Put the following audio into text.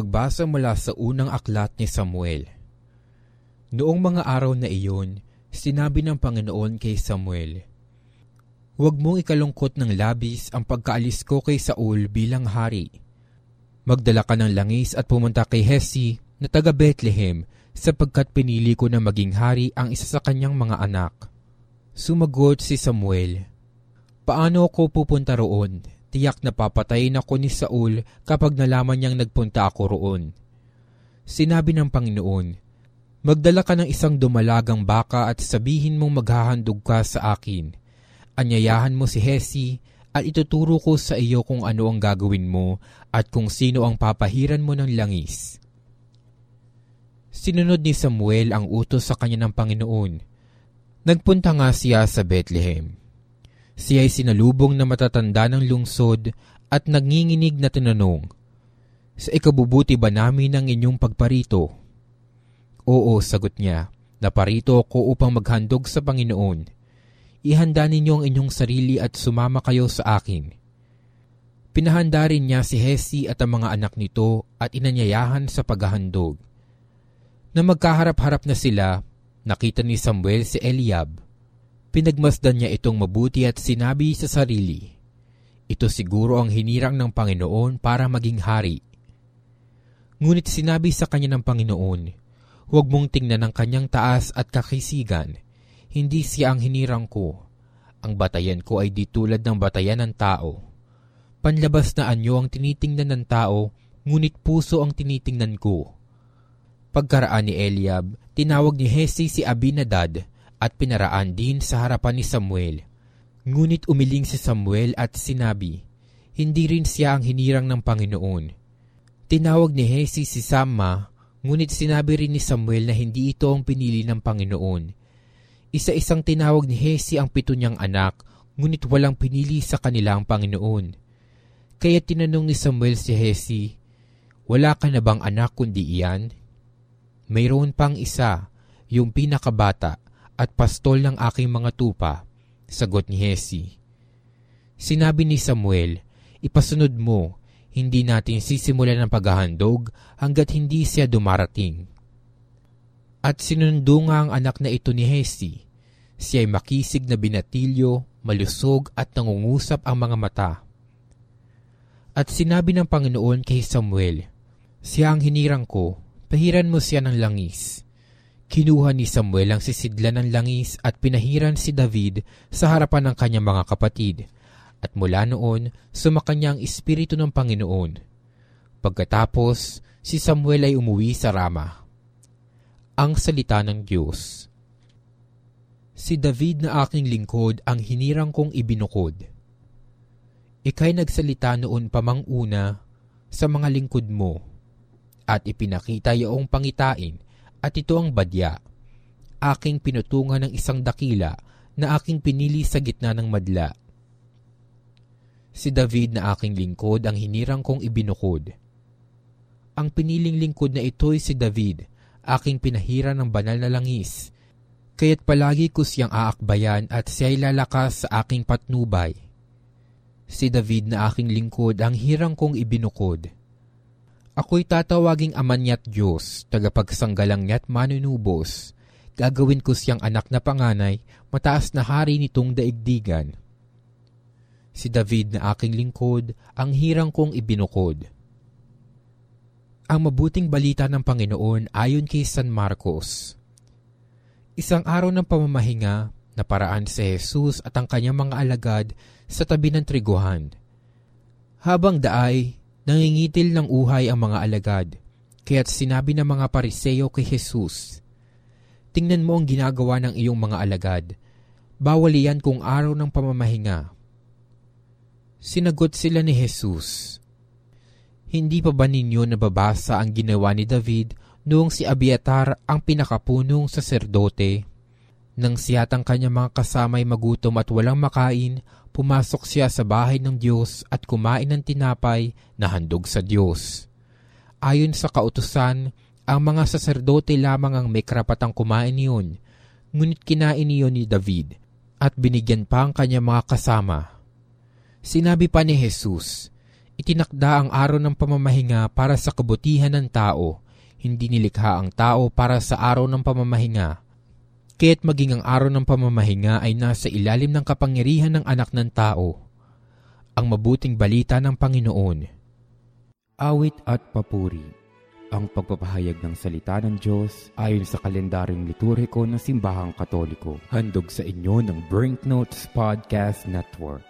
Pagbasa mula sa unang aklat ni Samuel Noong mga araw na iyon, sinabi ng Panginoon kay Samuel, Huwag mong ikalungkot ng labis ang pagkaalis ko kay Saul bilang hari. Magdala ka ng langis at pumunta kay Hesi na taga Bethlehem sapagkat pinili ko na maging hari ang isa sa kanyang mga anak. Sumagot si Samuel, Paano ako pupunta roon? Tiyak na papatayin ako ni Saul kapag nalaman niyang nagpunta ako roon. Sinabi ng Panginoon, Magdala ka ng isang dumalagang baka at sabihin mong maghahandog ka sa akin. Anyayahan mo si Hesi at ituturo ko sa iyo kung ano ang gagawin mo at kung sino ang papahiran mo ng langis. Sinunod ni Samuel ang utos sa kanya ng Panginoon. Nagpunta nga siya sa Bethlehem. Siya ay sinalubong na matatanda ng lungsod at nanginginig na tinanong, Sa ikabubuti ba namin ang inyong pagparito? Oo, sagot niya, naparito ako upang maghandog sa Panginoon. Ihanda ninyo ang inyong sarili at sumama kayo sa akin. Pinahanda rin niya si Hesi at ang mga anak nito at inanyayahan sa paghahandog. Na magkaharap-harap na sila, nakita ni Samuel si Eliab Pinagmasdan niya itong mabuti at sinabi sa sarili, Ito siguro ang hinirang ng Panginoon para maging hari. Ngunit sinabi sa kanya ng Panginoon, Huwag mong tingnan ang kanyang taas at kakisigan. Hindi siya ang hinirang ko. Ang batayan ko ay di tulad ng batayan ng tao. Panlabas na anyo ang tinitingnan ng tao, ngunit puso ang tinitingnan ko. Pagkaraan ni Eliab, tinawag ni Hesi si Abinadad at pinaraan din sa harapan ni Samuel. Ngunit umiling si Samuel at sinabi, hindi rin siya ang hinirang ng Panginoon. Tinawag ni Hesi si Sama, ngunit sinabi rin ni Samuel na hindi ito ang pinili ng Panginoon. Isa-isang tinawag ni Hesi ang pito niyang anak, ngunit walang pinili sa kanila ang Panginoon. Kaya tinanong ni Samuel si Hesi, Wala ka na bang anak kundi iyan? Mayroon pang isa, yung pinakabata, at pastol ng aking mga tupa, sagot ni Hesi. Sinabi ni Samuel, ipasunod mo, hindi natin sisimulan ng paghahandog hanggat hindi siya dumarating. At sinundo nga ang anak na ito ni Hesi. Siya ay makisig na binatilyo, malusog at nangungusap ang mga mata. At sinabi ng Panginoon kay Samuel, Siya ang hinirang ko, pahiran mo siya ng langis. Kinuha ni Samuel ang sisidlan ng langis at pinahiran si David sa harapan ng kanyang mga kapatid. At mula noon, sumakanya ang Espiritu ng Panginoon. Pagkatapos, si Samuel ay umuwi sa Rama. Ang Salita ng Diyos Si David na aking lingkod ang hinirang kong ibinukod. Ika'y nagsalita noon pamang una sa mga lingkod mo at ipinakita yaong pangitain at ito ang badya. Aking pinutungan ng isang dakila na aking pinili sa gitna ng madla. Si David na aking lingkod ang hinirang kong ibinukod. Ang piniling lingkod na ito'y si David, aking pinahira ng banal na langis, kaya't palagi ko siyang aakbayan at siya'y lalakas sa aking patnubay. Si David na aking lingkod ang hirang kong ibinukod Ako'y tatawaging ama niya't Diyos, tagapagsanggalang niya't manunubos. Gagawin ko siyang anak na panganay, mataas na hari nitong daigdigan. Si David na aking lingkod, ang hirang kong ibinukod. Ang mabuting balita ng Panginoon ayon kay San Marcos. Isang araw ng pamamahinga, na paraan si Jesus at ang kanyang mga alagad sa tabi ng triguhan. Habang daay, Nangingitil ng uhay ang mga alagad, kaya't sinabi ng mga pariseyo kay Jesus, Tingnan mo ang ginagawa ng iyong mga alagad. Bawal iyan kung araw ng pamamahinga. Sinagot sila ni Jesus, Hindi pa ba ninyo nababasa ang ginawa ni David noong si Abiatar ang pinakapunong saserdote? Nang siyatang kanyang mga kasamay magutom at walang makain, pumasok siya sa bahay ng Diyos at kumain ng tinapay na handog sa Diyos. Ayon sa kautusan, ang mga saserdote lamang ang may karapatang kumain niyon, ngunit kinain niyon ni David at binigyan pa ang kanyang mga kasama. Sinabi pa ni Jesus, Itinakda ang araw ng pamamahinga para sa kabutihan ng tao, hindi nilikha ang tao para sa araw ng pamamahinga. Kaya't maging ang araw ng pamamahinga ay nasa ilalim ng kapangyarihan ng anak ng tao. Ang mabuting balita ng Panginoon. Awit at papuri. Ang pagpapahayag ng salita ng Diyos ayon sa kalendaryong liturhiko ng Simbahang Katoliko. Handog sa inyo ng Brinknotes Podcast Network.